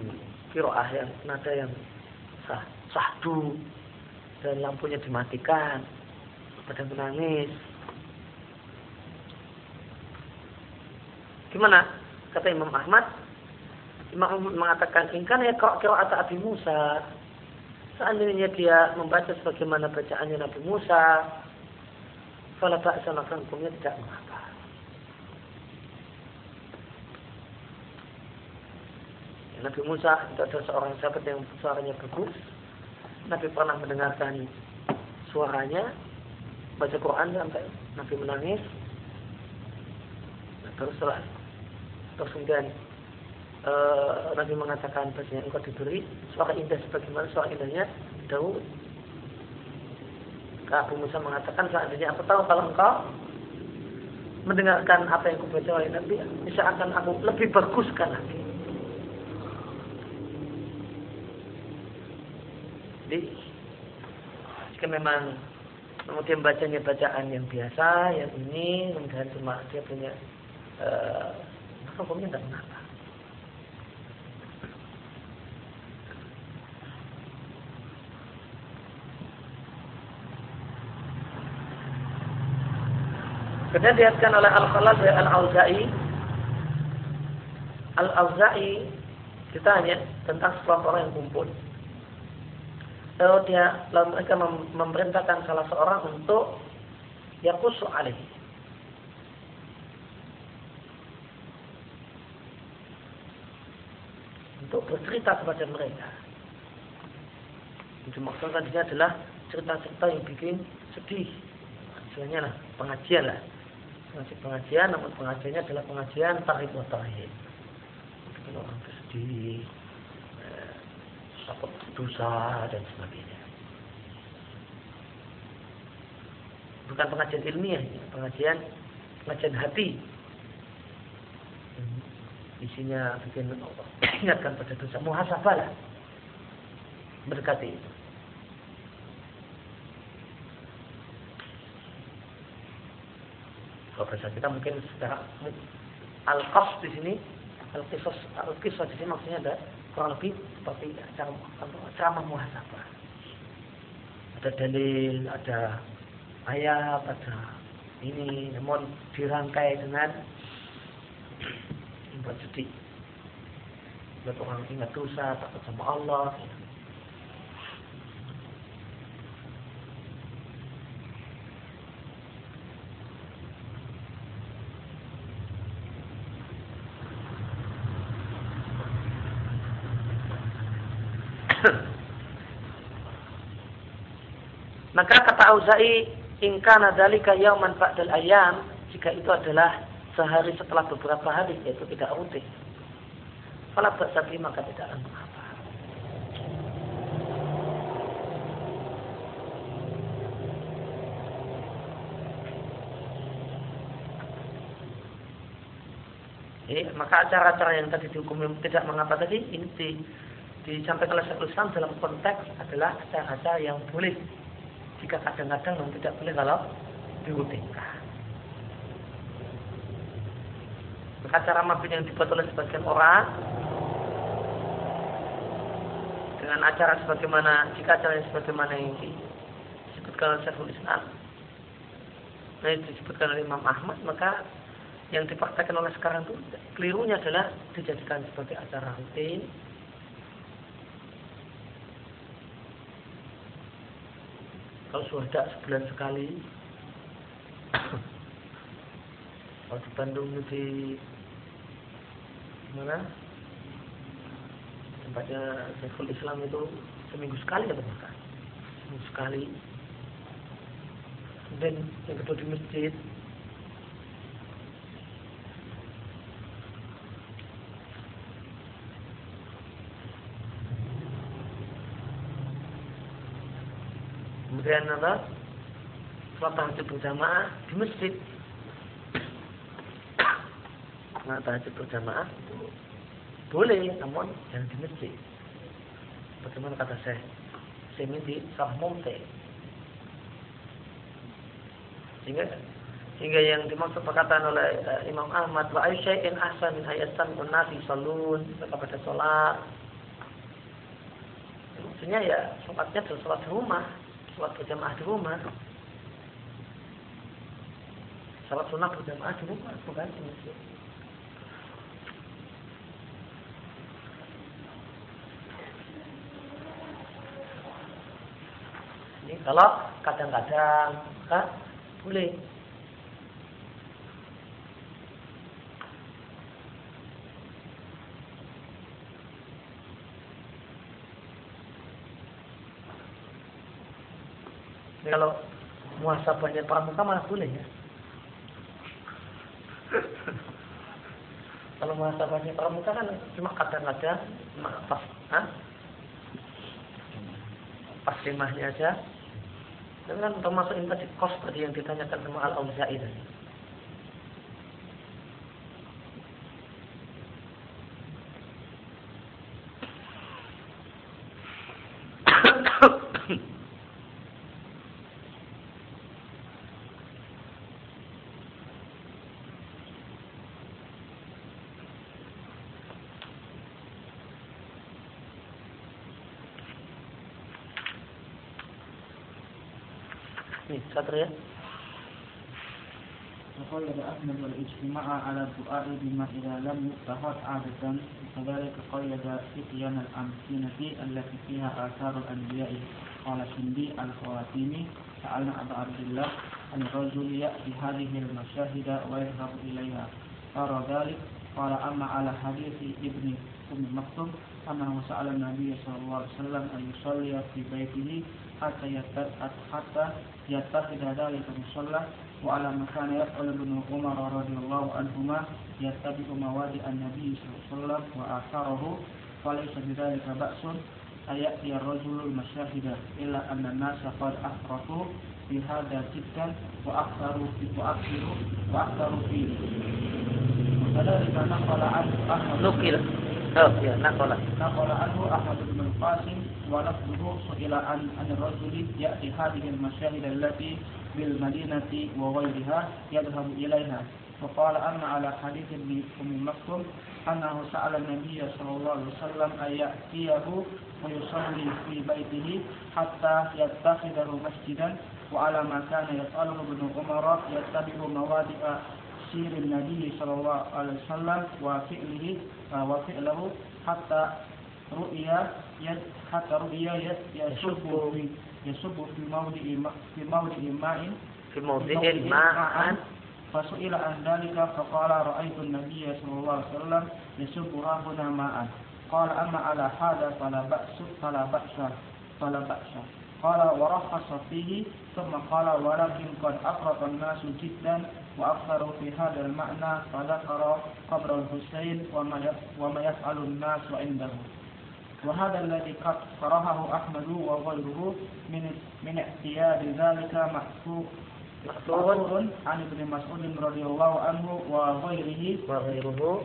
kiroah yang nada yang sah, sahdu. Dan lampunya dimatikan. Pada menangis. Gimana? Kata Imam Ahmad Imam Ahmad mengatakan ingkan ya kau kira Abi Musa. Seandainya dia membaca sebagaimana bacaannya Nabi Musa fala ba'sa maka hukumnya tidak mengapa Nabi Musa itu adalah seorang sahabat yang suaranya bagus. Nabi pernah mendengarkan suaranya, baca Quran sampai Nabi menangis. Nah, terus setelah terus kemudian uh, Nabi mengatakan bahasanya engkau diberi suara indah sebagaimana suara indahnya Daud. Abu Musa mengatakan seandainya aku tahu kalau engkau mendengarkan apa yang kubaca oleh Nabi, bisa akan aku lebih baguskan lagi. Jadi jika memang kemudian bacanya bacaan yang biasa, yang ini kemudian cuma dia punya uh, maka hukumnya tidak mengapa. Kemudian dilihatkan oleh Al-Khalal dari Al-Auza'i Al-Auza'i ditanya tentang sekelompok orang yang kumpul lalu dia lalu mereka memerintahkan salah seorang untuk yakusu alih untuk bercerita kepada mereka. Itu maksudnya adalah cerita-cerita yang bikin sedih. Maksudnya lah, pengajian lah. Pengajian, pengajian, namun pengajiannya adalah pengajian tarik wa Bikin orang sedih, takut dosa dan sebagainya. Bukan pengajian ilmiah, pengajian pengajian hati. Isinya bikin ingatkan pada dosa, muhasabah lah. Mendekati itu. Bahasa kita mungkin secara al-qas di sini, al-qisas al-qisas di sini maksudnya ada kurang lebih seperti ceramah muhasabah. Ada dalil, ada ayat, ada ini, namun dirangkai dengan buat sedih. Buat orang ingat dosa, takut sama Allah. Kata Auza'i, ingkana dalika yauman ba'dal ayam, jika itu adalah sehari setelah beberapa hari, yaitu tidak rutin. Kalau bersabi maka tidak mengapa. Eh, maka acara-acara yang tadi dihukumi tidak mengapa tadi ini di, disampaikan oleh Syekhul Islam dalam konteks adalah acara-acara yang boleh jika kadang-kadang memang tidak boleh kalau dirutinkan. Maka cara mabit yang dibuat oleh sebagian orang dengan acara sebagaimana jika acara yang sebagaimana yang disebutkan oleh Syekhul Islam nah disebutkan oleh Imam Ahmad maka yang dipraktekkan oleh sekarang itu kelirunya adalah dijadikan sebagai acara rutin kalau sudah sebulan sekali. Kalau di Bandung di mana tempatnya Syekhul Islam itu seminggu sekali atau bahkan? Seminggu sekali. Dan yang kedua di masjid kemudian apa? Sholat tahajud berjamaah di masjid. Nah tahajud berjamaah boleh namun jangan di masjid. Bagaimana kata saya saya di sah monte sehingga sehingga yang dimaksud perkataan oleh uh, Imam Ahmad wa in ahsan min ayatan nasi salun kepada sholat. Maksudnya ya sholatnya adalah sholat rumah sholat berjamaah di rumah. Sholat sunnah berjamaah di rumah bukan di masjid ini kalau kadang-kadang kan boleh kalau muasabahnya pramuka malah boleh ya. kalau muasabahnya pramuka kan cuma kadang-kadang pas ha? pas limahnya aja. Itu kan termasuk ini tadi kos tadi yang ditanyakan sama Al-Auza'i tadi. سطر وقيد أحمد والإجتماع على الدعاء بما إذا لم يتفق عادة وكذلك قيد فتيان الأمكنة التي فيها آثار الأنبياء. قال سندي الخواتيمي سألنا أبا عبد الله أن الرجل يأتي هذه المشاهد ويذهب إليها. أرى ذلك. قال أما على حديث ابن أم مكتوم أنه سأل النبي صلى الله عليه وسلم أن يصلي في بيته hatta yatta, hatta yatar tidak ada yang musola wa ala makan ya oleh bin Umar radhiyallahu anhuma yatabi mawadi an Nabi sallallahu wa asarahu falaysa bidzalika ba'sun ayat ya rajulul masyahidah illa anna nasa qad ahrafu akharuh hadha jiddan wa aktharu fi wa aktharu wa aktharu fi. Nukil. نقل نقل عنه أحمد بن القاسم ولفظه سئل عن عن الرجل يأتي هذه المشاهد التي بالمدينة وغيرها يذهب إليها. فقال أما على حديث ابن أم مكتوم أنه سأل النبي صلى الله عليه وسلم أن يأتيه ويصلي في بيته حتى يتخذه مسجدا وعلى ما كان يسأله ابن عمر يتبع موادئ سير النبي صلى الله عليه وسلم وفعله وفعله حتى رؤيا حتى رؤيا يشب في يشب في موضع في موضع ماء. في موضع ماء. فسئل عن ذلك فقال رأيت النبي صلى الله عليه وسلم يشب هنا ماء. قال أما على هذا فلا بأس فلا بأس فلا بأس. قال ورخص فيه. ثم قال ولكن قد أفرط الناس جدا وأكثروا في هذا المعنى فذكر قبر الحسين وما يفعل الناس عنده. وهذا الذي قد كرهه أحمد وغيره من من اعتياد ذلك محفوظ محفوظ عن ابن مسعود رضي الله عنه وغيره. وغيره.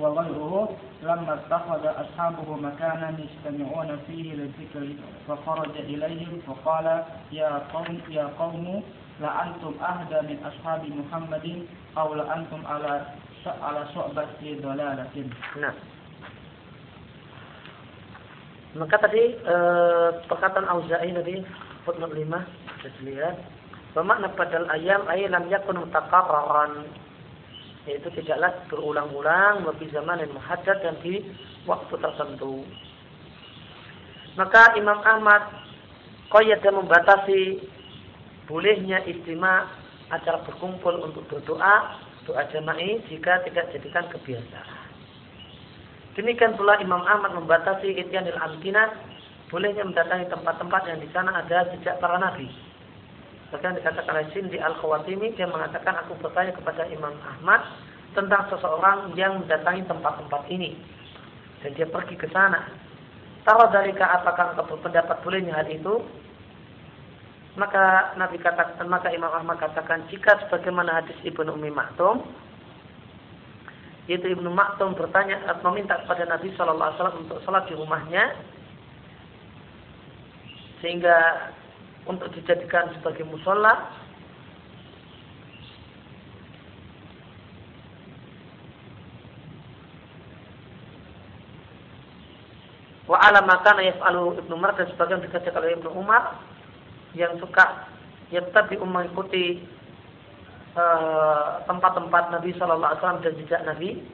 وغيره لما اتخذ أصحابه مكانا يجتمعون فيه للذكر فخرج إليهم فقال يا قوم يا قوم la antum ahda min ashabi Muhammadin aw la antum ala ala su'bati dalalatin. Nah. Maka tadi e, perkataan Auza'i tadi footnote 5 kita lihat bermakna padal ayam ay lam yakun mutaqarraran yaitu tidaklah berulang-ulang lebih zaman yang menghadap dan di waktu tertentu. Maka Imam Ahmad koyat dan membatasi bolehnya istimewa acara berkumpul untuk berdoa, doa jama'i jika tidak jadikan kebiasaan. Demikian pula Imam Ahmad membatasi ityanil amkinah bolehnya mendatangi tempat-tempat yang di sana ada sejak para nabi. Bahkan dikatakan oleh Sindi Al-Khawatimi, dia mengatakan aku bertanya kepada Imam Ahmad tentang seseorang yang mendatangi tempat-tempat ini. Dan dia pergi ke sana. Tahu dari apakah engkau berpendapat bolehnya hal itu? Maka Nabi katakan, maka Imam Ahmad katakan, jika sebagaimana hadis Ibnu Umi Maktum, yaitu Ibnu Maktum bertanya meminta kepada Nabi Shallallahu Alaihi Wasallam untuk sholat di rumahnya sehingga untuk dijadikan sebagai musola wa makana yaf'alu Ibnu Umar dan sebagian dikerjakan oleh Ibnu Umar yang suka yang tadi mengikuti eh, tempat-tempat uh, Nabi Shallallahu Alaihi Wasallam dan jejak Nabi,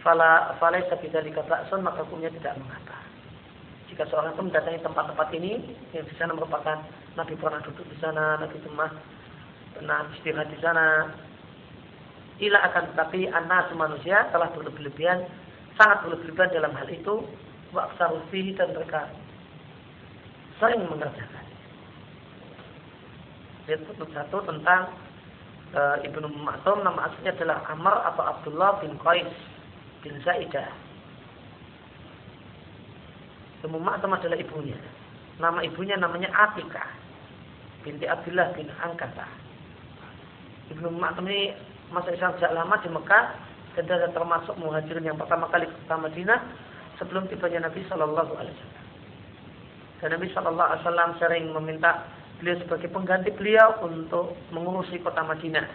fala falai sabida ba'sun maka hukumnya tidak mengapa. Jika seorang itu mendatangi tempat-tempat ini yang di sana merupakan Nabi pernah duduk di sana, Nabi pernah pernah istirahat di sana, ila akan tetapi anak manusia telah berlebihan sangat berlebihan dalam hal itu waktu dan mereka sering mengerjakan disebut satu tentang e, Ibnu Maktum nama aslinya adalah Amr atau Abdullah bin Qais bin Zaidah. Ibnu Maktum adalah ibunya. Nama ibunya namanya Atika binti Abdullah bin Angkata. Ibnu Maktum ini masa Islam sejak lama di Mekah dan termasuk muhajirin yang pertama kali ke Madinah sebelum tibanya Nabi Shallallahu Alaihi Wasallam. Dan Nabi Shallallahu Alaihi Wasallam sering meminta beliau sebagai pengganti beliau untuk mengurusi kota Madinah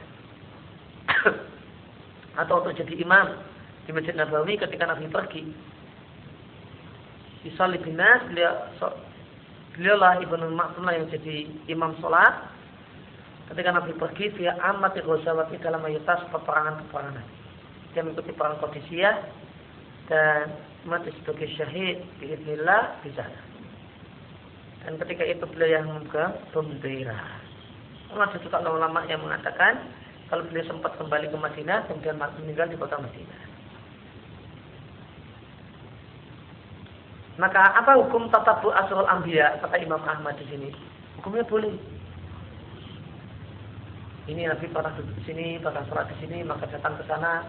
atau untuk jadi imam di Masjid Nabawi ketika Nabi pergi. Di Salibinas beliau beliau lah ibnu Maktumah yang jadi imam sholat ketika Nabi pergi dia amat Ghazawati dalam mayoritas peperangan-peperangan. Dia mengikuti perang Qadisiyah dan mati sebagai syahid di di sana. Dan ketika itu beliau yang memegang bendera. Masih juga ulama yang mengatakan kalau beliau sempat kembali ke Madinah kemudian meninggal di kota Madinah. Maka apa hukum tatabu asrul ambiya kata Imam Ahmad di sini? Hukumnya boleh. Ini Nabi pernah duduk di sini, pernah sholat di sini, maka datang ke sana,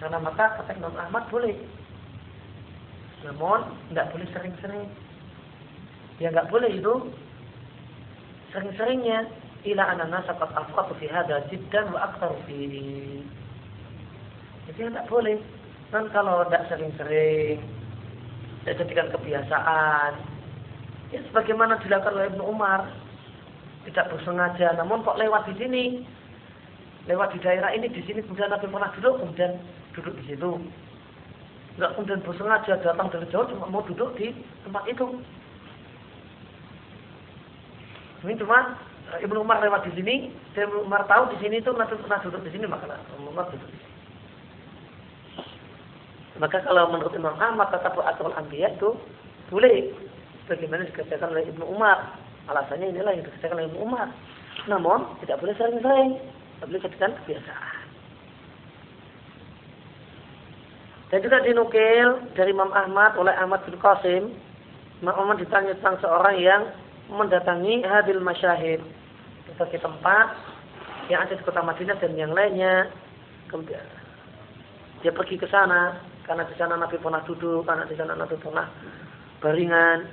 sana maka kata Imam Ahmad boleh. Namun tidak boleh sering-sering. Ya nggak boleh itu. Sering-seringnya ila anana sakat afqatu fi hadha jiddan wa aktsar fi. Jadi nggak boleh. Kan kalau tidak sering-sering tidak jadikan kebiasaan. Ya sebagaimana dilakukan oleh Ibnu Umar. Tidak bersengaja. Namun kok lewat di sini? Lewat di daerah ini di sini kemudian Nabi pernah duduk kemudian duduk di situ. Nggak kemudian bersengaja datang dari jauh cuma mau duduk di tempat itu ini cuma eh, Ibnu Umar lewat di sini, dan Ibnu Umar tahu di sini itu Nabi pernah duduk di sini, maka Ibnu Umar duduk di sini. Maka kalau menurut Imam Ahmad kata Atul Anbiya itu boleh bagaimana dikerjakan oleh Ibnu Umar. Alasannya inilah yang dikerjakan oleh Ibnu Umar. Namun tidak boleh sering-sering, tidak boleh jadikan kebiasaan. Dan juga dinukil dari Imam Ahmad oleh Ahmad bin Qasim, Imam Ahmad ditanya tentang seorang yang mendatangi hadil masyahid. Berbagai tempat yang ada di kota Madinah dan yang lainnya. Kemudian dia pergi ke sana karena di sana Nabi pernah duduk karena di sana Nabi pernah baringan.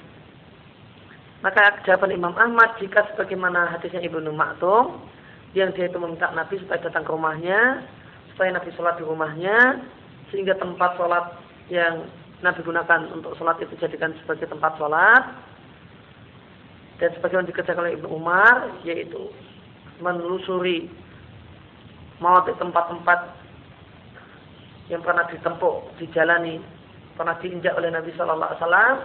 Maka jawaban Imam Ahmad jika sebagaimana hadisnya Ibnu Maktum yang dia itu meminta Nabi supaya datang ke rumahnya supaya Nabi sholat di rumahnya sehingga tempat sholat yang Nabi gunakan untuk sholat itu jadikan sebagai tempat sholat dan sebagaimana dikerjakan oleh Ibnu Umar yaitu menelusuri mau tempat-tempat yang pernah ditempuh, dijalani, pernah diinjak oleh Nabi Shallallahu Alaihi Wasallam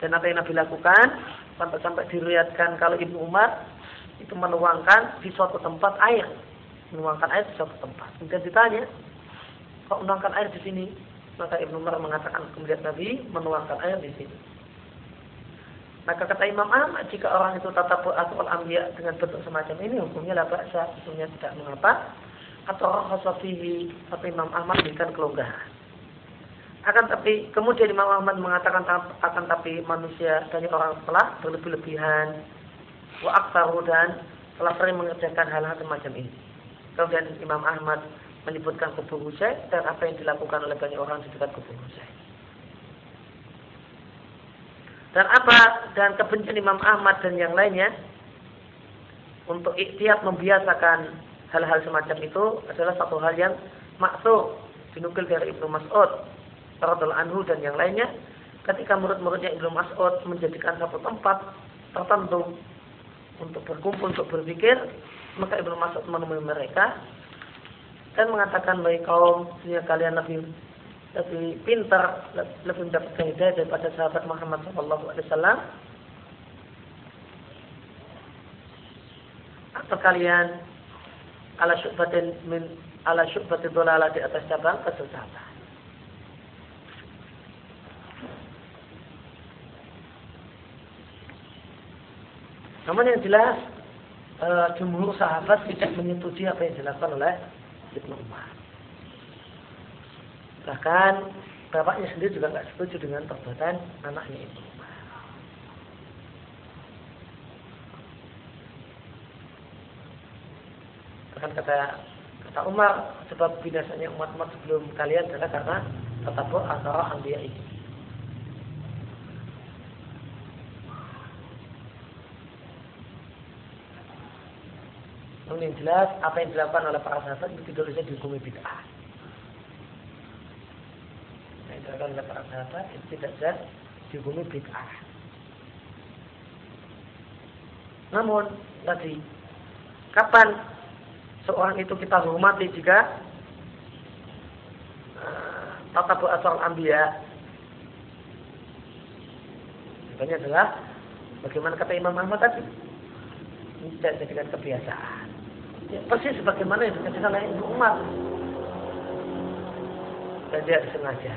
dan apa yang Nabi lakukan sampai-sampai diriatkan kalau Ibnu Umar itu menuangkan di suatu tempat air, menuangkan air di suatu tempat. Kemudian ditanya, kok menuangkan air di sini? Maka Ibnu Umar mengatakan kemudian Nabi menuangkan air di sini. Maka kata Imam Ahmad, jika orang itu tatap atau ambil dengan bentuk semacam ini, hukumnya lah bahasa, hukumnya tidak mengapa. Atau khasafihi, tapi Imam Ahmad berikan kelonggaran. Akan tapi, kemudian Imam Ahmad mengatakan akan tapi manusia dari orang telah berlebih-lebihan, wa aktaru dan telah sering mengerjakan hal-hal semacam ini. Kemudian Imam Ahmad menyebutkan kubur Husain dan apa yang dilakukan oleh banyak orang di dekat kubur Husain. Dan apa? Dan kebencian Imam Ahmad dan yang lainnya untuk ikhtiar membiasakan hal-hal semacam itu adalah satu hal yang maksud dinukil dari Ibnu Mas'ud radhiyallahu anhu dan yang lainnya. Ketika murid-muridnya Ibnu Mas'ud menjadikan satu tempat tertentu untuk berkumpul untuk berpikir maka Ibnu Mas'ud menemui mereka dan mengatakan baik kaum sehingga kalian lebih lebih pintar lebih mendapatkan hidayah daripada sahabat Muhammad SAW atau kalian ala syubatin min ala syubatin dolala di atas cabang kesesatan. Namun yang jelas e, jumhur sahabat tidak menyetujui apa yang dilakukan oleh Ibnu Umar. Bahkan bapaknya sendiri juga nggak setuju dengan perbuatan anaknya itu. Bahkan kata kata Umar sebab binasanya umat-umat sebelum kalian adalah karena tatabur antara anbiya ini. Namun yang jelas apa yang dilakukan oleh para sahabat itu tidak bisa dihukumi bid'ah. Yang dilakukan oleh para sahabat itu tidak bisa dihukumi bid'ah. Namun tadi kapan seorang itu kita hormati jika uh, tata asal ambiya Contohnya adalah bagaimana kata Imam Ahmad tadi tidak jadikan kebiasaan. Ya, persis sebagaimana yang dikatakan oleh Ibu Umar. Dan dia disengaja.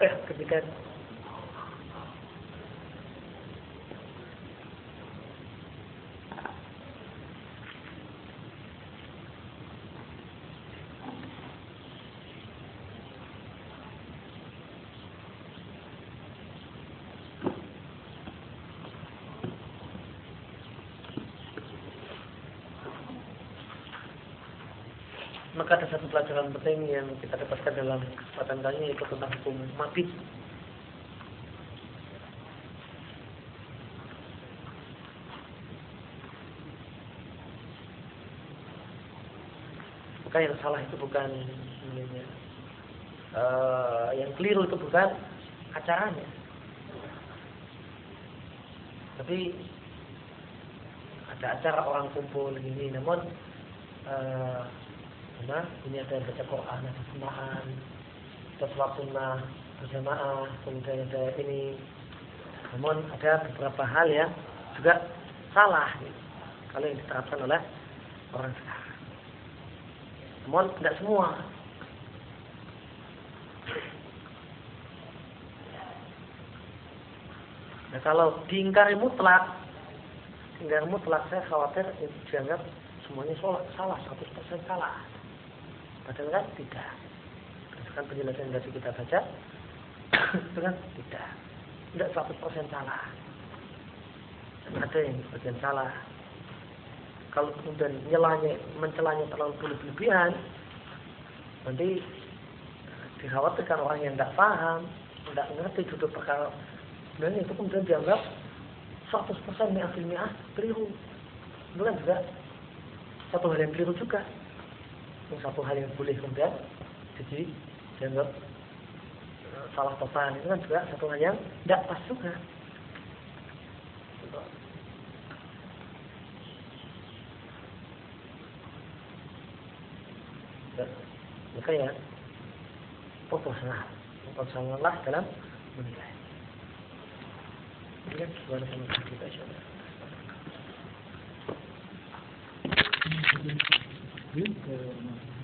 Eh, ketika maka ada satu pelajaran penting yang kita dapatkan dalam kesempatan kali ini yaitu tentang hukum mati. Maka yang salah itu bukan uh, yang keliru itu bukan acaranya, tapi ada acara orang kumpul ini, namun uh, Nah, ini ada baca Quran, ada semaan, ada sholat sunnah berjamaah, kemudian ada ini. Namun ada beberapa hal yang juga salah kalau yang diterapkan oleh orang sekarang. Namun tidak semua. Nah kalau diingkari mutlak, diingkari mutlak saya khawatir itu dianggap semuanya salah, 100% salah. Padahal kan tidak. Berdasarkan penjelasan yang tadi kita baca, itu kan tidak. Tidak 100% salah. Dan ada yang bagian salah. Kalau kemudian nyelanya, mencelanya terlalu berlebihan, nanti dikhawatirkan orang yang tidak paham, tidak ngerti duduk perkara, dan itu kemudian dianggap 100% mi'afil mi'ah keliru. Itu kan juga satu hal yang keliru juga itu satu hal yang boleh kemudian jadi dianggap eh, salah total itu kan juga satu hal yang tidak pas juga. Maka ya proporsional, proporsional lah dalam menilai. Kemudian gimana sama kita insyaallah. Thank you. открытая у нас.